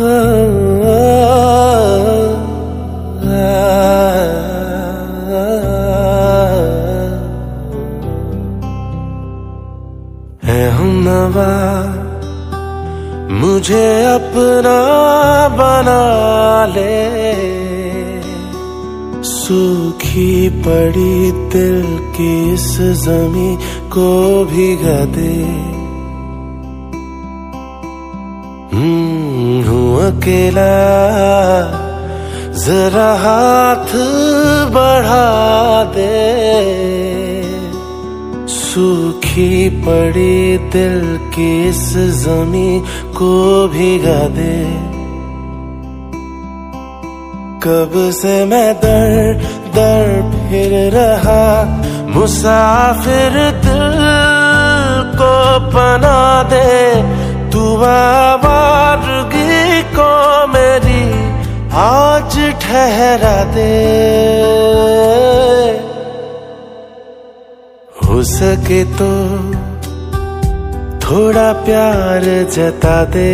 है हम नवा मुझे अपना बना ले। सूखी पड़ी दिल की इस जमी को भिगा दे हम्म, अकेला जरा हाथ बढ़ा दे। सूखी पड़ी दिल की इस जमी को भिगा दे। कब से मैं दर दर फिर रहा, मुसाफिर दिल को पना दे। तू को मेरी आज ठहरा दे। हो सके तो थोड़ा प्यार जता दे।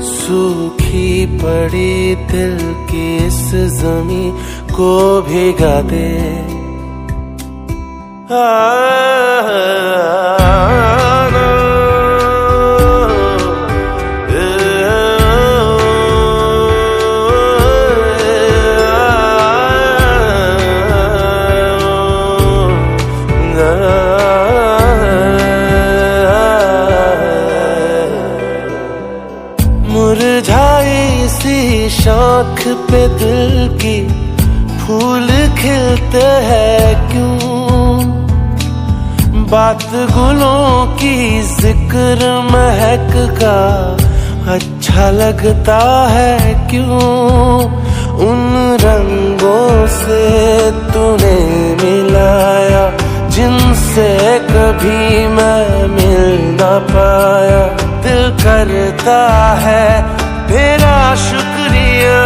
सूखी पड़ी दिल की इस जमी को भिगा दे। मुरझाई पे दिल की फूल खिलते हैं क्यों? बात गुलों की ज़िक्र महक का अच्छा लगता है क्यों? उन रंगों से तूने मिलाया, जिनसे कभी मैं मिल ना पाया। दिल करता है, तेरा शुक्रिया।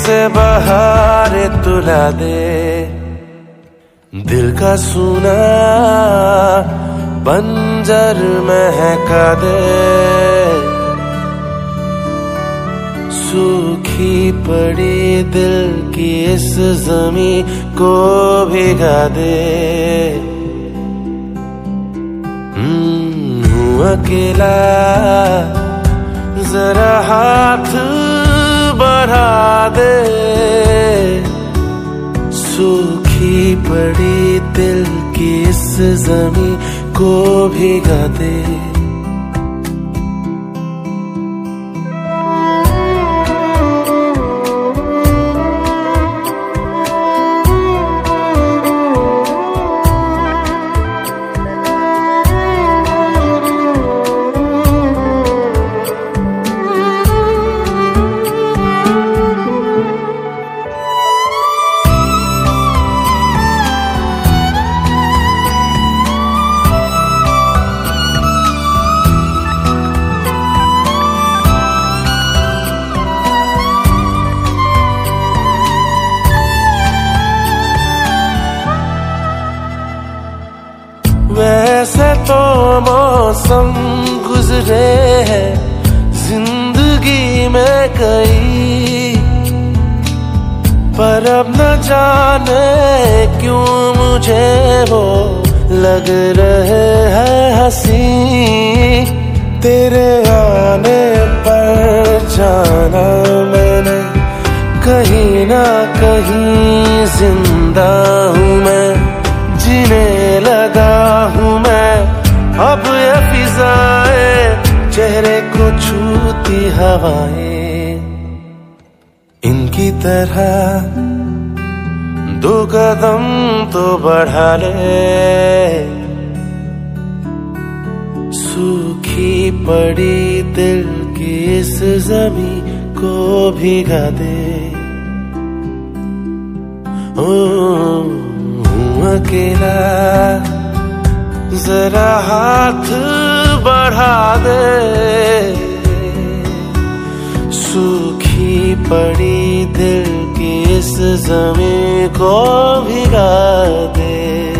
से बहार तुला दे। दिल का सुना बंजर महका दे। सूखी पड़ी दिल की इस जमी को भिगा दे। हम्म, हूँ अकेला जरा हाथ बढ़ा दे। सूखी पड़ी दिल की इस जमी को भिगा दे। मौसम गुजरे हैं, ज़िंदगी में कई। पर अब न जाने क्यों मुझे वो लग रहे हैं हसी। तेरे आने पर जाना मैंने, कहीं ना कहीं ज़िंदा हूँ अब ये फिजाए चेहरे को छूती हवाएँ। इनकी तरह दो कदम तो बढ़ा ले। सूखी पड़ी दिल की इस जमी को भिगा दे। ओ अकेला। जरा हाथ बढ़ा दे। सूखी पड़ी दिल की इस जमी को भिगा दे।